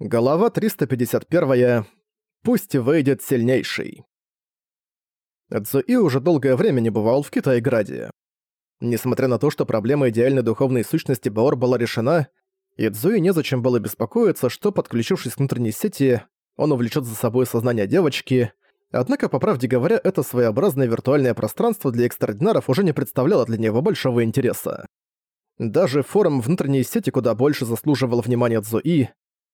Голова 351. Пусть выйдет сильнейший. Цзуи уже долгое время не бывал в Китайграде. Несмотря на то, что проблема идеальной духовной сущности Баор была решена, и Цзуи незачем было беспокоиться, что, подключившись к внутренней сети, он увлечет за собой сознание девочки, однако, по правде говоря, это своеобразное виртуальное пространство для экстрадинаров уже не представляло для него большого интереса. Даже форум внутренней сети куда больше заслуживал внимания Цзуи,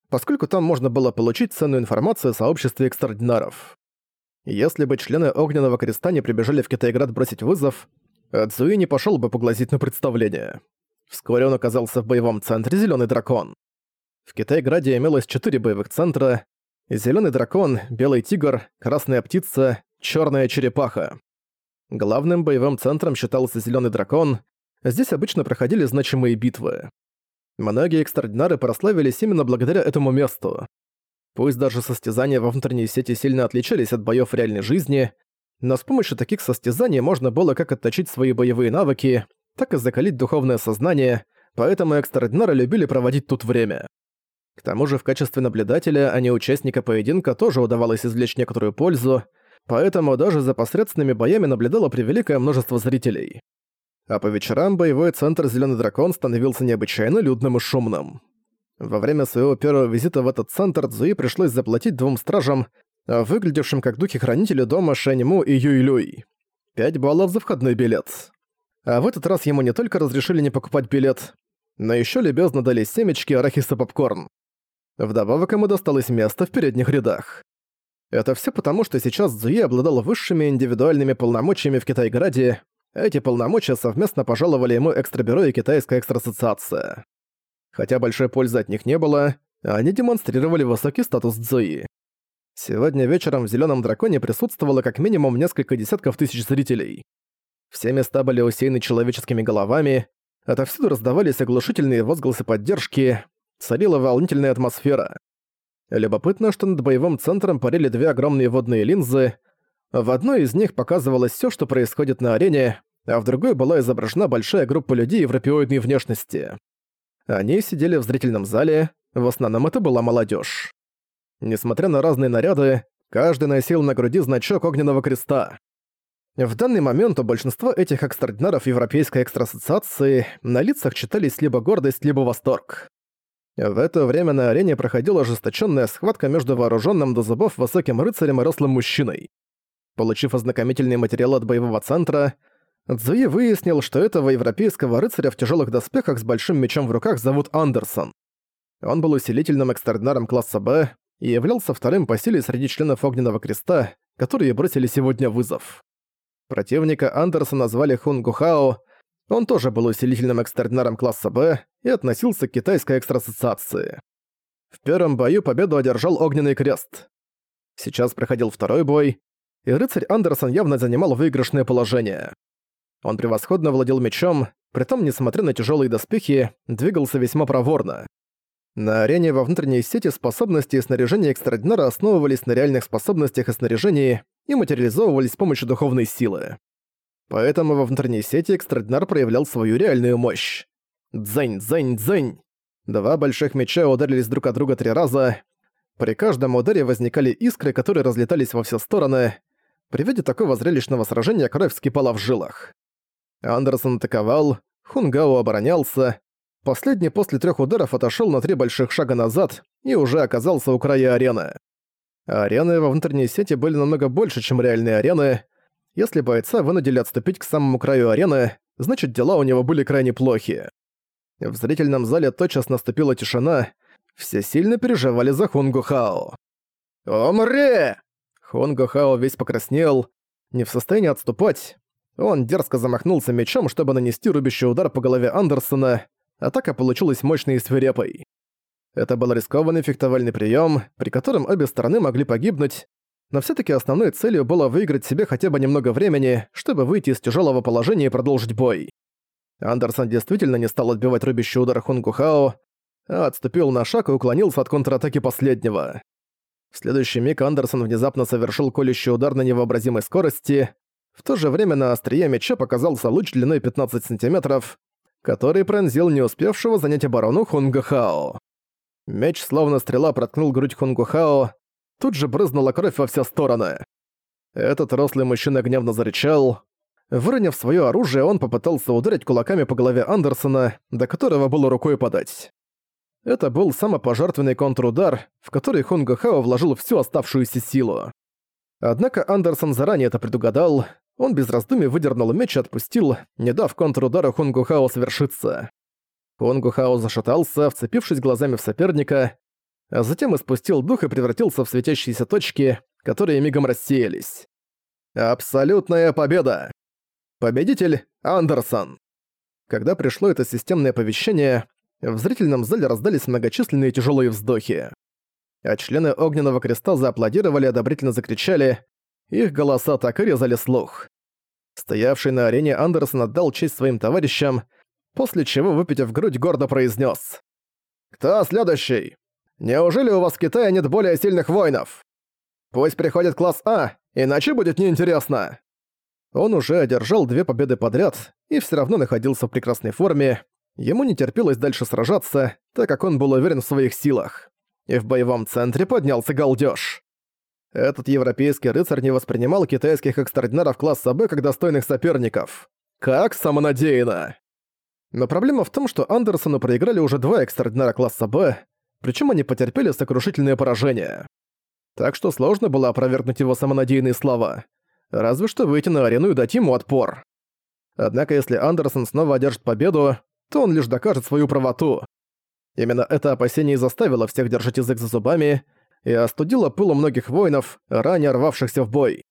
поскольку там можно было получить ценную информацию о сообществе экстрадинаров. Если бы члены Огненного Креста не прибежали в Китайград бросить вызов, Цзуи не пошел бы поглазить на представление. Вскоре он оказался в боевом центре Зеленый Дракон. В Китайграде имелось четыре боевых центра — Зеленый Дракон, Белый Тигр, Красная Птица, Черная Черепаха. Главным боевым центром считался Зеленый Дракон, здесь обычно проходили значимые битвы. Многие экстрадинары прославились именно благодаря этому месту. Пусть даже состязания во внутренней сети сильно отличались от боёв в реальной жизни, но с помощью таких состязаний можно было как отточить свои боевые навыки, так и закалить духовное сознание, поэтому экстрадинары любили проводить тут время. К тому же в качестве наблюдателя, а не участника поединка, тоже удавалось извлечь некоторую пользу, поэтому даже за посредственными боями наблюдало превеликое множество зрителей а по вечерам боевой центр «Зелёный дракон» становился необычайно людным и шумным. Во время своего первого визита в этот центр Цзуи пришлось заплатить двум стражам, выглядевшим как духи-хранители дома Шэньму и Юйлюй. Пять баллов за входной билет. А в этот раз ему не только разрешили не покупать билет, но ещё любезно дали семечки, арахис и попкорн. Вдобавок ему досталось место в передних рядах. Это всё потому, что сейчас Цзуи обладал высшими индивидуальными полномочиями в Китайграде, эти полномочия совместно пожаловали ему Экстрабюро и Китайская Экстрасоциация. Хотя большой пользы от них не было, они демонстрировали высокий статус Цзуи. Сегодня вечером в Зелёном Драконе присутствовало как минимум несколько десятков тысяч зрителей. Все места были усеяны человеческими головами, отовсюду раздавались оглушительные возгласы поддержки, царила волнительная атмосфера. Любопытно, что над боевым центром парили две огромные водные линзы, в одной из них показывалось все, что происходит на арене, а в другой была изображена большая группа людей европеоидной внешности. Они сидели в зрительном зале, в основном это была молодежь. Несмотря на разные наряды, каждый носил на груди значок Огненного Креста. В данный момент у большинства этих экстрадинаров Европейской Экстрасоциации на лицах читались либо гордость, либо восторг. В это время на арене проходила ожесточенная схватка между вооруженным до зубов высоким рыцарем и рослым мужчиной. Получив ознакомительный материал от боевого центра, Цзуи выяснил, что этого европейского рыцаря в тяжелых доспехах с большим мечом в руках зовут Андерсон. Он был усилительным экстраординаром класса Б и являлся вторым по силе среди членов Огненного Креста, которые бросили сегодня вызов. Противника Андерсона звали Хун Гухао, он тоже был усилительным экстраординаром класса Б и относился к китайской экстрасоциации. В первом бою победу одержал Огненный Крест. Сейчас проходил второй бой, и рыцарь Андерсон явно занимал выигрышное положение. Он превосходно владел мечом, притом, несмотря на тяжелые доспехи, двигался весьма проворно. На арене во внутренней сети способности и снаряжения экстрадинара основывались на реальных способностях и снаряжении и материализовывались с помощью духовной силы. Поэтому во внутренней сети экстрадинар проявлял свою реальную мощь. Дзэнь, дзэнь, дзэнь. Два больших меча ударились друг от друга три раза. При каждом ударе возникали искры, которые разлетались во все стороны. При виде такого зрелищного сражения кровь вскипала в жилах. Андерсон атаковал, Хунгао оборонялся. Последний после трех ударов отошел на три больших шага назад и уже оказался у края арены. Арены во внутренней сети были намного больше, чем реальные арены. Если бойца вынудили отступить к самому краю арены, значит дела у него были крайне плохи. В зрительном зале тотчас наступила тишина, все сильно переживали за Хунгу Хао. «Умри!» Хонго Хао весь покраснел, не в состоянии отступать. Он дерзко замахнулся мечом, чтобы нанести рубящий удар по голове Андерсона. Атака получилась мощной и свирепой. Это был рискованный фехтовальный прием, при котором обе стороны могли погибнуть, но все таки основной целью было выиграть себе хотя бы немного времени, чтобы выйти из тяжелого положения и продолжить бой. Андерсон действительно не стал отбивать рубящий удар Хунгу Хао, а отступил на шаг и уклонился от контратаки последнего. В следующий миг Андерсон внезапно совершил колющий удар на невообразимой скорости. В то же время на острие меча показался луч длиной 15 сантиметров, который пронзил не успевшего занять оборону Хунга Хао. Меч, словно стрела, проткнул грудь Хунгухао, тут же брызнула кровь во все стороны. Этот рослый мужчина гневно зарычал. Выронив свое оружие, он попытался ударить кулаками по голове Андерсона, до которого было рукой подать. Это был самопожертвенный контрудар, в который Хунгухао вложил всю оставшуюся силу. Однако Андерсон заранее это предугадал, он без раздумий выдернул меч и отпустил, не дав контрудара Хунгухао совершиться. Хунгухао зашатался, вцепившись глазами в соперника, а затем испустил дух и превратился в светящиеся точки, которые мигом рассеялись. Абсолютная победа! Победитель Андерсон! Когда пришло это системное оповещение, в зрительном зале раздались многочисленные тяжелые вздохи. А члены Огненного Креста зааплодировали, одобрительно закричали, их голоса так и резали слух. Стоявший на арене Андерсон отдал честь своим товарищам, после чего, выпитив грудь, гордо произнес: «Кто следующий? Неужели у вас в Китае нет более сильных воинов? Пусть приходит класс А, иначе будет неинтересно!» Он уже одержал две победы подряд и все равно находился в прекрасной форме. Ему не терпелось дальше сражаться, так как он был уверен в своих силах. И в боевом центре поднялся галдёж. Этот европейский рыцарь не воспринимал китайских экстраординаров класса Б как достойных соперников. Как самонадеянно! Но проблема в том, что Андерсону проиграли уже два экстраординара класса Б, причем они потерпели сокрушительное поражение. Так что сложно было опровергнуть его самонадеянные слова. Разве что выйти на арену и дать ему отпор. Однако если Андерсон снова одержит победу, то он лишь докажет свою правоту. Именно это опасение и заставило всех держать язык за зубами и остудило пылу многих воинов, ранее рвавшихся в бой.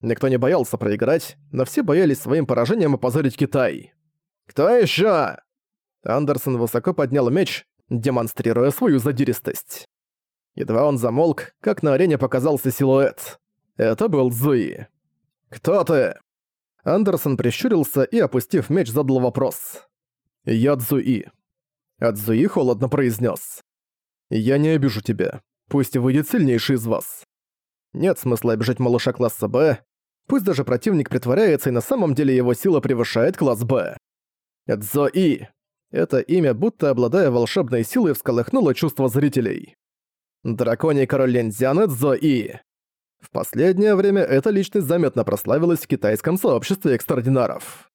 Никто не боялся проиграть, но все боялись своим поражением опозорить Китай. «Кто ещё?» Андерсон высоко поднял меч, демонстрируя свою задиристость. Едва он замолк, как на арене показался силуэт. Это был Зуи. «Кто ты?» Андерсон прищурился и, опустив меч, задал вопрос. «Я Цзуи». А Цзуи холодно произнес: «Я не обижу тебя. Пусть выйдет сильнейший из вас. Нет смысла обижать малыша класса Б, пусть даже противник притворяется и на самом деле его сила превышает класс Б. Цзои. Это имя, будто обладая волшебной силой, всколыхнуло чувство зрителей. Драконий король Линзян Цзои. В последнее время эта личность заметно прославилась в китайском сообществе экстраординаров.